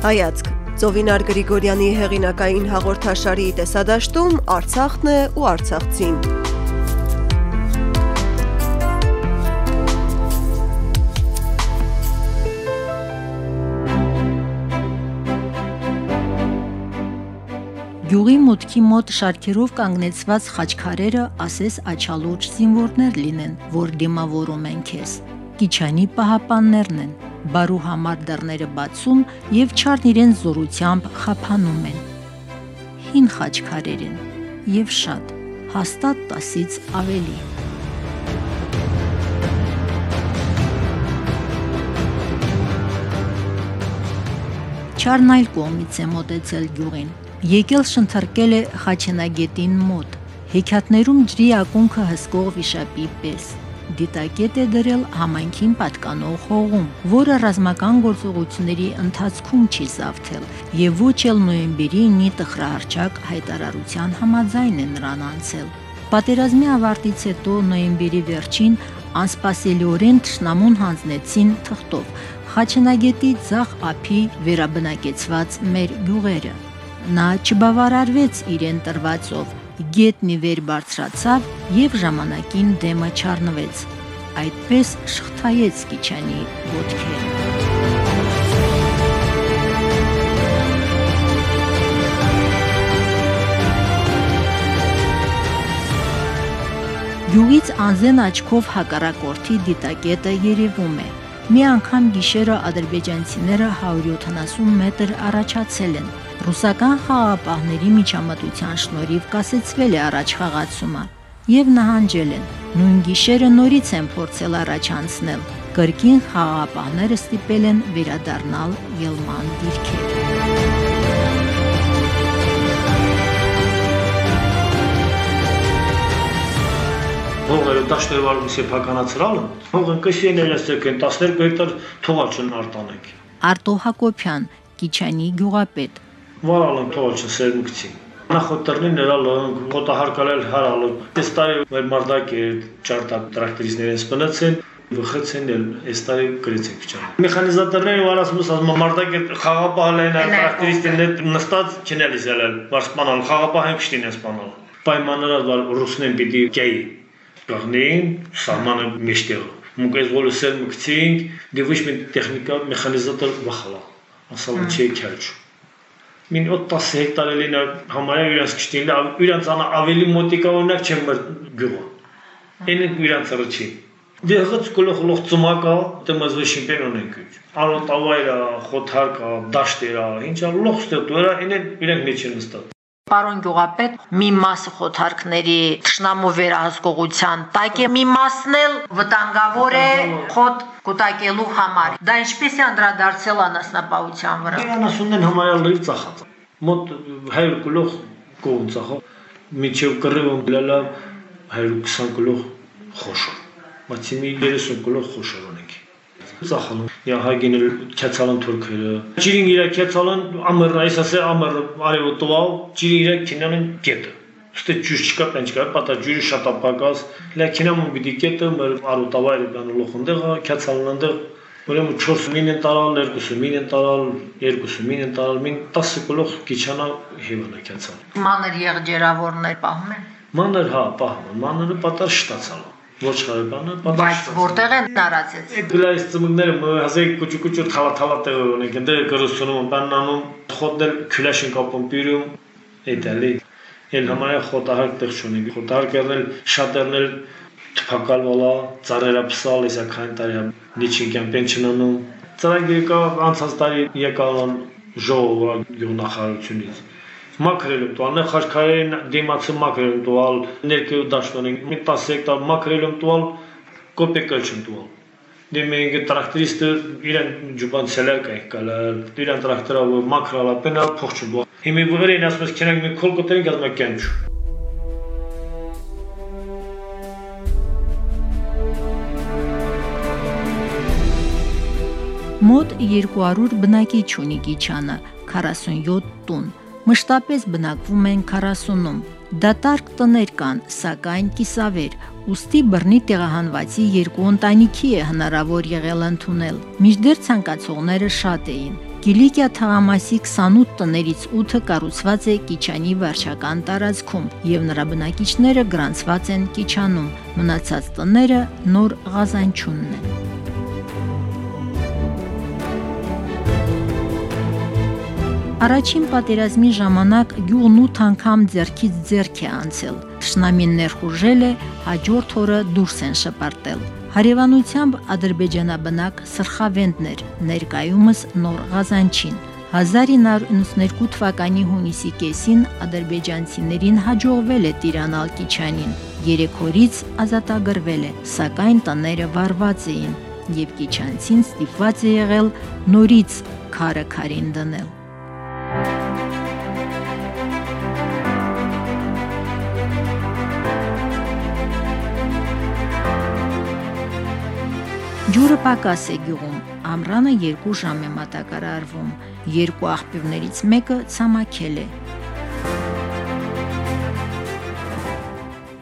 Հայացք. Ծովինար Գրիգորյանի հեղինակային հաղորդաշարի տեսադաշտում Արցախն է ու Արցախցին։ Գյուղի մուտքի մոտ շարքերով կանգնեցված խաչքարերը ասես աչալուրջ զինվորներ լինեն, որ դիմավորում են քեզ։ Կիչանի պահապաններն են, բարու համար դռները բացում եւ չարն իրեն զորությամբ խափանում են։ Հին խաչքարեր են եւ շատ, հաստատ 10-ից ավելի։ Չարն այլ կողմից է մոտեցել գյուղին։ Եկել շնթրկել է Խաչենագետին մոտ։ Հեքիաթներում ջրի ակունքը հսկող վիշապի պես դիտակետ է դրել համայնքին պատկանող հողում, որը ռազմական գործողությունների ընթացքում չի զավթել եւ ոչ էլ նոյեմբերի նի տխրահարճակ հայտարարության համաձայն է նրան անցել։ Պատերազմի ավարտից հետո նոյեմբերի վերջին անսպասելիորեն ճշնամուն հանձնեցին թղթով Խաչնագետի ցախ ափի վերաբնակեցված մեր գյուղերը։ Նա չբավարարվեց իրեն տրվածով գետնի վեր բարձրացավ եւ ժամանակին դեմը չառնվեց։ Այդպես շղթայեց Կիչանի ոտքերը։ Գյուղից անզեն աչքով հակառակորդի դիտակետը երևում է։ Մի անգամ գիշերը ադրբեջանցիները 170 մետր առաջացել են Ռուսական խաղապահների միջամտության շնորհիվ կասեցվել է առաջ խաղացումը եւ նահանջել են։ Նույն գիշերը նորից են փորձել առաջանցնել։ Կրկին խաղապահները ստիպել են վերադառնալ Ելման դիրքեր։ դաշտերվարում սեփականացրալը, հողը կշին երեսեք են 12 հեկտար թողաչն արտանեք։ Արտո Հակոբյան, Կիչանի գյուղապետ, Վարալն թողոչը սերմուկցի։ Նախոտերնին նրալը խոտահարկալել հարալը։ Այս տարի մեր մարդակի ճարտակ տրակտորիստներն սպնեցին վխեցին էլ այս տարի գրեցին քիչան։ Մեխանիզատորները վարասմուս ասում մարդակի խաղապահլեն տրակտորիստներն նստած չնել իսելել։ Վարսպանալ խաղապահեն քշտին են սպանալ։ Պայմանները վար ռուսնեն պիտի կեի գաղնեին սահմանը մեջտեղ։ Մուկես ոլը սերմուկցին, դե ոչ մի տեխնիկա մեխանիզատոր վախալա։ Ասալը չի քյաչ մին 10 հեկտար լինա համարյա իրանց կշտին իրանց ավելի մոտիկա օրինակ չեմ գյուղը այն իրանց ռչի դեղած կլոխ լոխ ծմակա դեմազվե շիմպիոն ունենք արոտավայրա խոթարկա դաշտերա ինչա լոխ ստետուրա այն իրենք մեջ են նստած Պարոն գյուղապետ, մի մասը խոթարքների ճշնամու վերահսկողության տակ է, մի մասն էլ վտանգավոր է խոտ կուտակելու համար։ Դա ինչպես է անդրադարձել անասնապահության վրա։ Իրանասունն համարյա լրիվ ծախած։ Մոտ 100 կիլո կողմ ծախա, միջև կռիվում գլալա 120 կիլո խոշոր։ Մացի մի 30 կիլո խոշոր ունենք ծախալն я հագինել քյացալն թուրքերը ջիրին իրա քյացալն ամր այս ասե ամր արևը տվալ ջիրի իրա քինանն կետը Ստե ջուր չկա, տեն չկա, պատա ջուրը շատ ապակաս, լեքինամ ու բիդի կետը մր արուտավայրը բանուլոխ ընդեղա, քյացալն ընդեղ, ուրեմն 4 մին են տարալ, 2 մին են տարալ, 2 մին են տարալ, մին 10 կլող քիչանա հիվանա քյացալ։ Մանր եղջերավորներ պահում են։ Մանր հա, պահում, մանրը պատար շտացալ ոչխարականը բայց որտեղ են տարածեց այդ գլայս ծմկները հազեկ կուճուկուճու թալա թալա տեղ ունենք դե գրուսնում բանանում խոդել քյուլաշին կապում պիրում էդալի ել համարյա խոտահարկ տեղ չունի խոտահարկ եղել շատերնել թփակալ վալա ծառերա փսալ իսակայն տարի նիչինքյան պենչնանում ծրագիրը կա անցած տարի եկալ ժողովը գյուղնախարարությունից մաքրելում տուալ, խաչքարերին դիմացը մաքրելում տուալ, ներքև դաշտոնին, մի 10 հեկտար մաքրելում տուալ, կոպեկել չն տուալ։ Դե մենք տրակտորիստը իրեն ջուբան ցելեր կայք կալա, իրեն տրակտորը մաքրալա, պենա փոխ չբո։ Հիմի վրեն ասում ես քնակ մի քոլ կոտրենք ասում կյանչ։ Մոտ 200 բնակիչ ունի Գիչանը, 47 տուն մշտապես բնակվում են 40-ում։ Դատարկ տներ կան, սակայն կիսավեր, ուստի բռնի տեղահանվածի երկու ընտանիքի է հնարավոր եղել ընդունել։ Միջդեռ ցանկացողները շատ էին։ Կիլիկիա թաղամասի 28 տներից 8-ը կառուցված է Կիչանի վարչական տարածքում եւ նրա բնակիչները գրանցված են Կիչանում։ Մնացած տները նոր Ղազանչունն են։ Առաջին պատերազմի ժամանակ գյուղն 8 անգամ ձերքից ձերք է անցել։ Տշնամին ներխուժել է, հաջորդ օրը դուրս են շպարտել։ Հարևանությամբ ադրբեջանաբնակ սրխավենտներ, ներկայումս նոր Ղազանչին։ 1992 թվականի հունիսի կեսին ադրբեջանցիներին հաջողվել է տիրանալ Կիչանին։ Երեք օրից ազատագրվել է, սակայն տները վարված էին, եւ Կիչանցին ստիպված է եղել նորից քարը քարին դնել։ Ջուրը պակաս է գյուղում, ամրանը երկու ժամ է մատակարարվում, երկու աղբյուրներից մեկը ցամաքել է։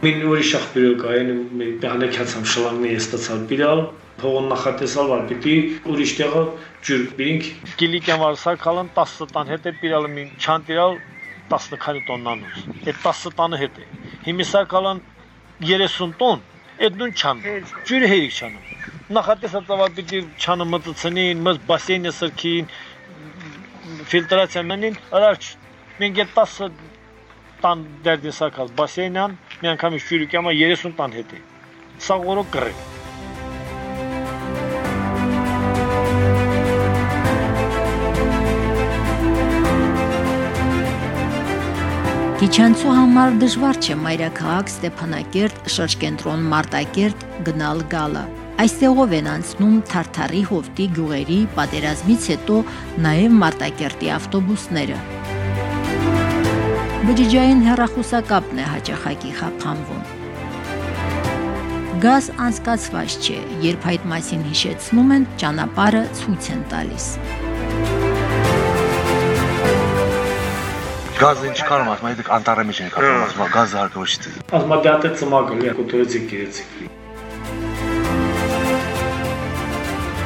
Մին ուրիշ աղբյուրը կային, մի բանեկացամ շլանգի է ստացալ բիրալ, փողոն նախատեսալ վար պիտի ուրիշ տեղը ջուր բինք կիլիկյան վարսակալն 10 տան հետ է բիրալ մին չանտիրալ 10 քանի տոննանոց։ Այդ 10 տանը հետ է։ Հիմիսակալն 30 տոն, այդ նույն չան։ Ջուրը հերիք չանում նախատեսածավալ պիտի չանը մտցնին, մս բասեյնը սրքին, ֆիլտրացիա մենին, առաջ մենք այդ 10 տան դերդին սակալ բասեյնան, մի անգամից շյուրիկյամա 30 տան հետ է։ Սա որո կռե։ Գիչանցու համար դժվար չէ մայրաքաղաք Ստեփանակերտ, շրջկենտրոն Մարտակերտ գնալ գալը։ Այստեղով են անցնում Թարթարի հովտի գյուղերի պատերազմից հետո նաև Մարտակերտի ավտոբուսները։ Բջջային հեռախոսակապն է հաճախակի խափանվում։ Գազ անցկացված չէ, երբ այդ մասին հիշեցնում են, ճանապարհը ցույց են տալիս։ Գազը ինչ կարող ասում, այդ անտառի մեջ են կարող ասում, գազը հարկավոր չի։ Ասում դե ատե ծմակը լիա կոտորեցի գերեցի։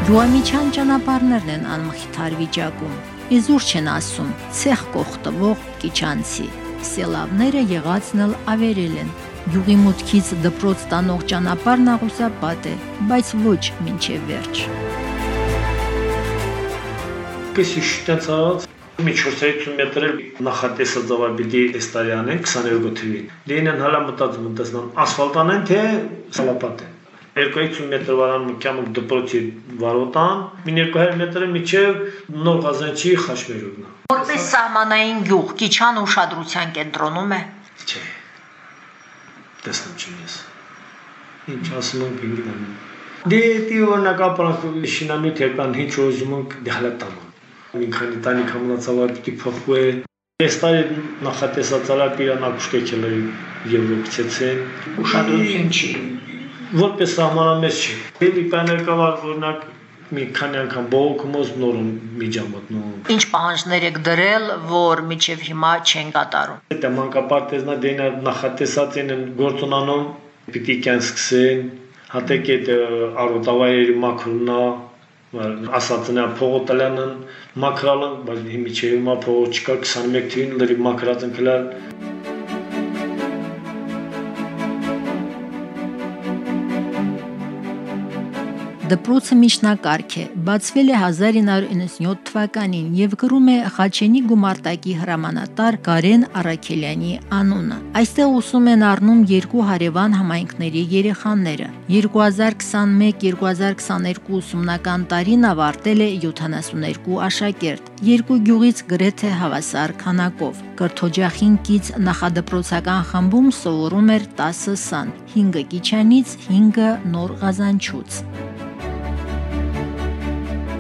Գյուամիջյան ճանապարհներն են անմխիթար վիճակում։ Իզուր չեն ասում, ցեխ կողտվող Կիչանցի։ Սելավները եղածն էլ ավերել են։ Գյուղի մուտքից դպրոց տանող ճանապարհն աղուսապատ է, բայց ոչ մինչև վերջ։ Կեսի շտացած մի 450 մետր նախատեսած զավաբիդի էստարյան են 22 թվին։ Դինեն հալա մտածում են տեսնան ասֆալտան են թե սալապատ են։ 250 մետր վարան մկյամուկ դպրոցի վարոտան, մի 200 մետրը միջև նոր Ղազանչի խաչմերուկն է։ Որպես սահմանային գյուղ Կիչան ուշադրության կենտրոնում է։ Չէ։ Տեսնում չեմ ես։ Ինչ ասում են գինգնան։ Դե դի օրնակապրանք շինամիտ եկան ինչ ուզում են դահլատամ։ Մի քանի տանի կամնացավա պիտի փոխվե։ Էստարի նախատեսածալա պիրանակուշտեքել Եվրոպացիցեն։ Ուշադրություն չի որպես սահմանամեզ չի։ Դեպի պաներկավար օրինակ մի քանի անգամ բողոքումոց նորում միջամտնում։ Ինչ պահանջներ եք դրել, որ միջև հիմա չեն կատարում։ Դա մանկապարտեզնա դենա նախատեսած են գործունանում պիտի կան սկսեն, հատեք այդ արոտավայրերի մակրունա ասածնա փողոտալյանն մակրալն, բայց հիմի չէ հիմա փողոց չկա 21 թվին լրի մակրած ընկլալ Դպրոցը միջնակարգ է, բացվել է 1997 թվականին եւ կրում է Խաչենի գումարտակի հրամանատար Կարեն Արաքելյանի անունը։ Այստեղ ուսում են առնում երկու հարևան համայնքների երեխաները։ 2021-2022 ուսումնական տարին ավարտել է 72 աշակերտ, երկու գյուղից գրեթե հավասար քանակով։ Կրթօջախին կից նախադպրոցական խմբում սովորում էր 10 սան, 5 Կիչանից, 5 Նոր Ղազանչուց։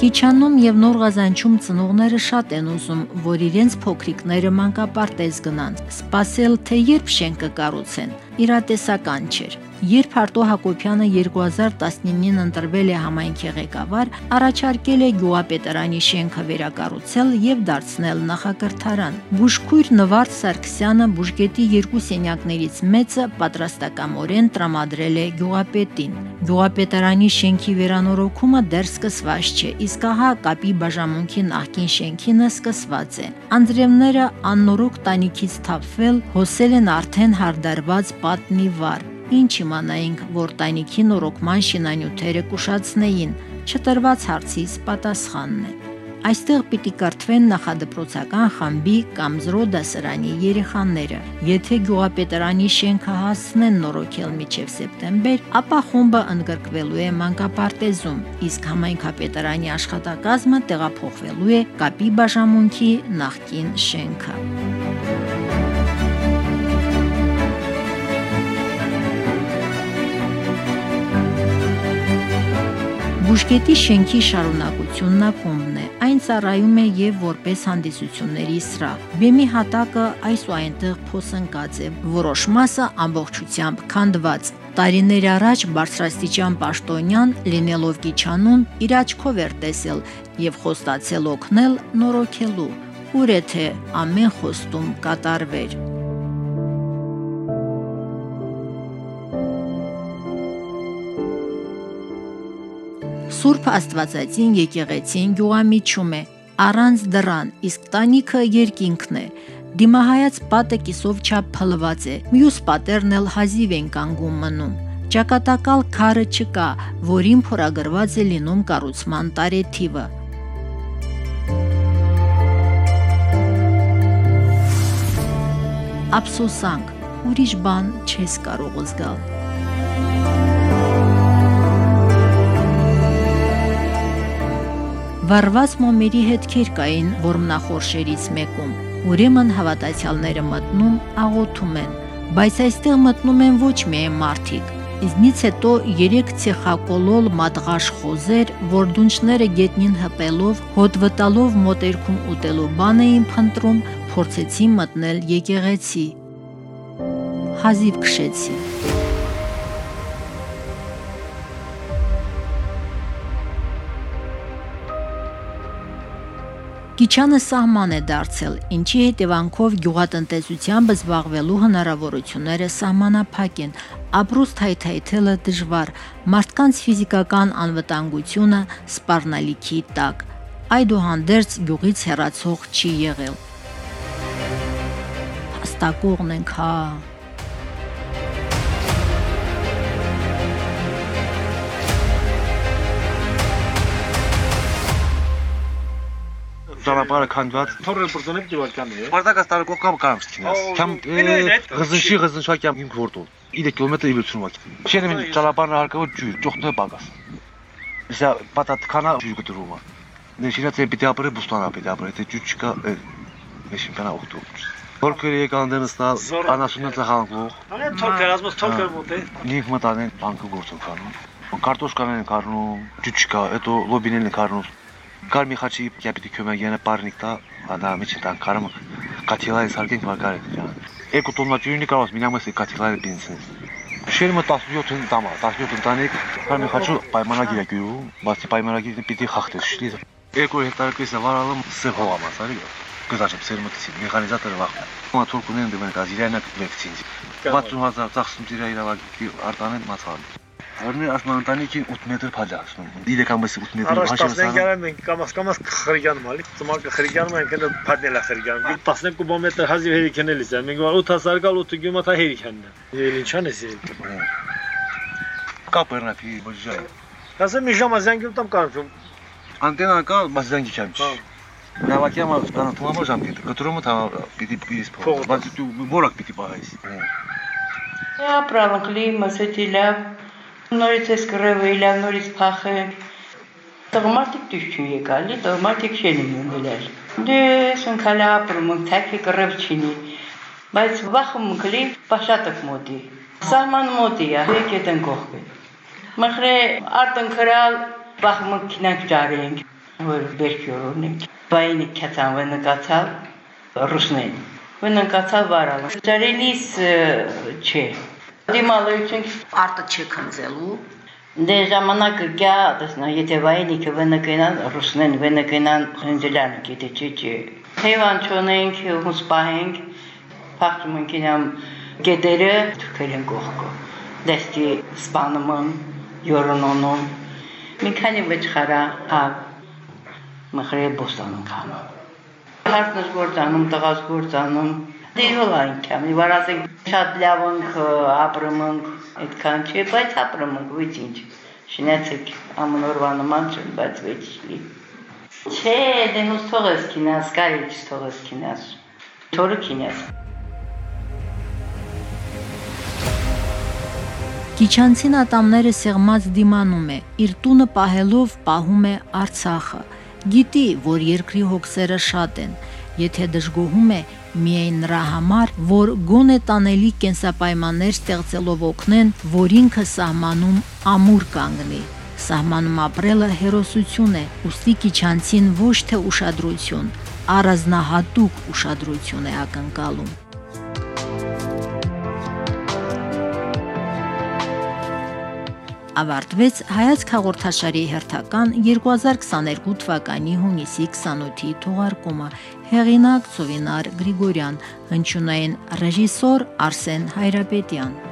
Կիչանում եւ Նոր Ղազանչում ծնողները շատ են ուզում, որ իրենց փոքրիկները մանկապարտեզ գնան։ Սպասել թե երբ շենքը կառուցեն, իրատեսական չէր։ Երբ Արտո Հակոբյանը 2019-ին ընտրվել է համայնքի ղեկավար, առաջարկել է Գյուղապետարանի շենքը վերակառուցել եւ դարձնել նախակրթարան։ Բուժքույր Նվարդ Սարգսյանը բուժգետի երկու սենյակներից մեծը պատրաստակամորեն տրամադրել է Գյուղապետին։ Գյուղապետարանի շենքի վերանորոգումը դեռ սկսված չէ, իսկ ահա կապի բաժամունքի նախկին շենքինը սկսված է։ Անձրևները աննորոք տանիքից թափվել հոսել են արդեն հարդարված պատնի վար։ Ինչ իմանայինք, որ տանիքի նորոգման շինանյութերը կուշացնեին, չտրված հարցից պատասխանն է։ Այստեղ պիտի կրթվեն նախադպրոցական խմբի կամ զրո դասարանի երեխաները։ Եթե գյուղապետարանի շենքը հասցնեն նորոգել մինչև սեպտեմբեր, ապա խումբը ընդգրկվելու է մանկապարտեզում, իսկ համայնքապետարանի աշխատակազմը տեղափոխվելու է կապի բաժամունքի նախկին շենքը։ Բուժկետի շենքի շարունակությունն ակումբն է։ Այն ծառայում է եւ որպես հանդիսությունների սրահ։ Բեմի հատակը այս ու այնտեղ փոսընկած է, որոշ մասը ամբողջությամբ քանդված։ Տարիներ առաջ բարձրաստիճան պաշտոնյան լինելով Գիչանուն իր աչքով էր տեսել եւ խոստացել օգնել նորոգելու։ Ուր է թե ամեն խոստում կատարվեր։ Սուրբ Աստվածածին եկեղեցին գյուղամիջում է, առանց դռան, իսկ տանիքը երկինքն է։ Դիմահայաց պատը կիսով չափ փլված է, մյուս պատերն էլ հազիվ են կանգում մնում։ Ճակատակալ քարը չկա, որին փորագրված է լինում կառուցման տարեթիվը։ Ափսոսանք, ուրիշ բան չես կարող զգալ։ Վարված մոմերի հետքեր կային որմնախորշերից մեկում։ Ուրեմն հավատացյալները մտնում, աղոթում են, բայց այստեղ մտնում են ոչ միայն մարդիկ։ Իզնից հետո երեք ցեխակոլոլ մատղաշ խոզեր, որ դունչները գետնին հպելով, հոտ վտալով մոտերքում ուտելու բան էին փնտրում, փորձեցին մտնել եկեղեցի։ Հազիվ քշեցի։ Գիչանը սահման է դարձել, ինչի հետևանքով գյուղատնտեսությամբ զբաղվելու հնարավորությունները սահմանափակ են, ապրուստ հայթայթելը դժվար, մարդկանց ֆիզիկական անվտանգությունը սպառնալիքի տակ։ Այդուհանդերձ գյուղից հեռացող չի եղել։ Հաստակողն ենք, հա։ Ճանապարհը քանդված։ Թորը բրծոնը դիվարքան է։ Պարտակած տարեկող կամ կամ սկինաս։ Կամ ղզնշի ղզնշակյամ ինք որտո։ 3 կիլոմետր իլություն վակ։ Շենը ճանապարհը հարկավոր ջուր, ճոխտը պակաս։ Իսկ պատատքանա ջուր գտրումը։ Նշինած է պիտի ապրե բուստանա պիտի ապրե, թե ջուր չկա, նշին կանա օգտու։ Որքեր եկան դենստալ անասունը ծախանքող։ Անե թորքը ռազմոս թորքը մոտ է։ Նիք մտանեն բանկը գործող կանում։ Կարտոշկանեն են կառնում, ջուր չկա, հետո լոբիներն են կառնում։ Կար մի խաչի կապիտի քյոմագյանը պարնիկ տա, ադա միջի տան կարում կաթիլայ սարկենք վարկար։ Երկու տոննա ջուրինի կարողս մինամս կաթիլայ բինցին։ Շերմը 17 տամա, 17 ընտանիք, կար մի խաչու պայմանագիր է գյուրու, բացի պայմանագիրը պիտի խախտես շլի։ Երկու հեկտար կեսը վարալում սև հող ամասարի։ Գզաչը սերմտի մեխանիզատորը վախ։ Մա թուրքունեն դեմեն գազիրայնակ վեկցինձի։ 60000 ծախսում ծիրա իրավագի արտանեն մացան։ Արնի ասման ընտանիքին 8 մետր փաջացնում։ Դիլե կամս 8 մետր Առաջ հաշվը 15 գարան մենք կամաս կամաս խրիգանում ալի։ Ծմակը խրիգանում ենք դա փադնելա խրիգանում։ 12 կիլոմետր հազիվ հերիքենելիս է։ Մենք 8 հասարկալ 8 գյումա հերիքանն է։ Եվ ինչան է սիրել։ կապերնա փի բոժայ։ Ասեմ մի ժամ ազանգում տամ կարծում։ Անտենա կա, բայց զանգի չեմ չի։ Նավակյամը կանա թողամա ժամ դիտը, կտրումը թա պիտի պիրիս փող։ Բայց դու որակ պիտի պահես։ Ապրալը կլիմը սետիլավ նորից էս իլավ նորից փախել տղմարտիկ դուք չի եկալի տղմարտիկ շենի մնելալ դե սնքալա ապրում թակի կռև չինի բայց վախում կլի պաշատակ մոտի սահման մոտի է եկետեն կողքը մխրե արտն քրալ վախում կինակ ճարենք որ բերքյորոն ենք բայնի քացան վը նկացալ ռուսնեն վը նկացալ վարալ ճարելիս չէ Դիմալույցին արտը չի քնձելու Դե ժամանակը գա, դեսնա, եթե վայնիկը վնկենան, ռուսնեն վնկենան, հնջելան գիտի չի չի։ Հեվան չոնենք, հուսպահենք, փախչում ենք ինամ գետերը թքել են կողքո։ Դեստի սպանում են, յորոնոնում մի քանի վճխարա ա մխրե բոստանում կանում հարցնս գործանում տղաս գործանում դիհոլային կամի վարազենք շատ լավոնք ապրմունք այդքան չի բայց ապրմունք ոչինչ շնացեք ամնորվա նման չեն բայց ոչինչ չէ դե հոս թողես կինաս կարիչ թողես կինաս թորը կինաս Քիչանցին ատամները սեղմած դիմանում է, իր տունը պահելով պահում է Արցախը։ Գիտի, որ երկրի հոգսերը շատ են, եթե դժգոհում է միայն նրա համար, որ գոնե տանելի կենսապայմաններ ստեղծելով օգնեն, որ ինքը սահմանում ամուր կանգնի։ Սահմանում ապրելը հերոսություն է, ուստի Քիչանցին ոչ թե ուշադրություն, առանձնահատուկ ուշադրություն է ակնկալում։ ավարտվեց հայացք հաղորդաշարի հերթական 2022 թվականի հունիսի 28-ի թողարկումը հեղինակ Ծովինար Գրիգորյան հնչյունային ռեժիսոր Արսեն Հայրապետյան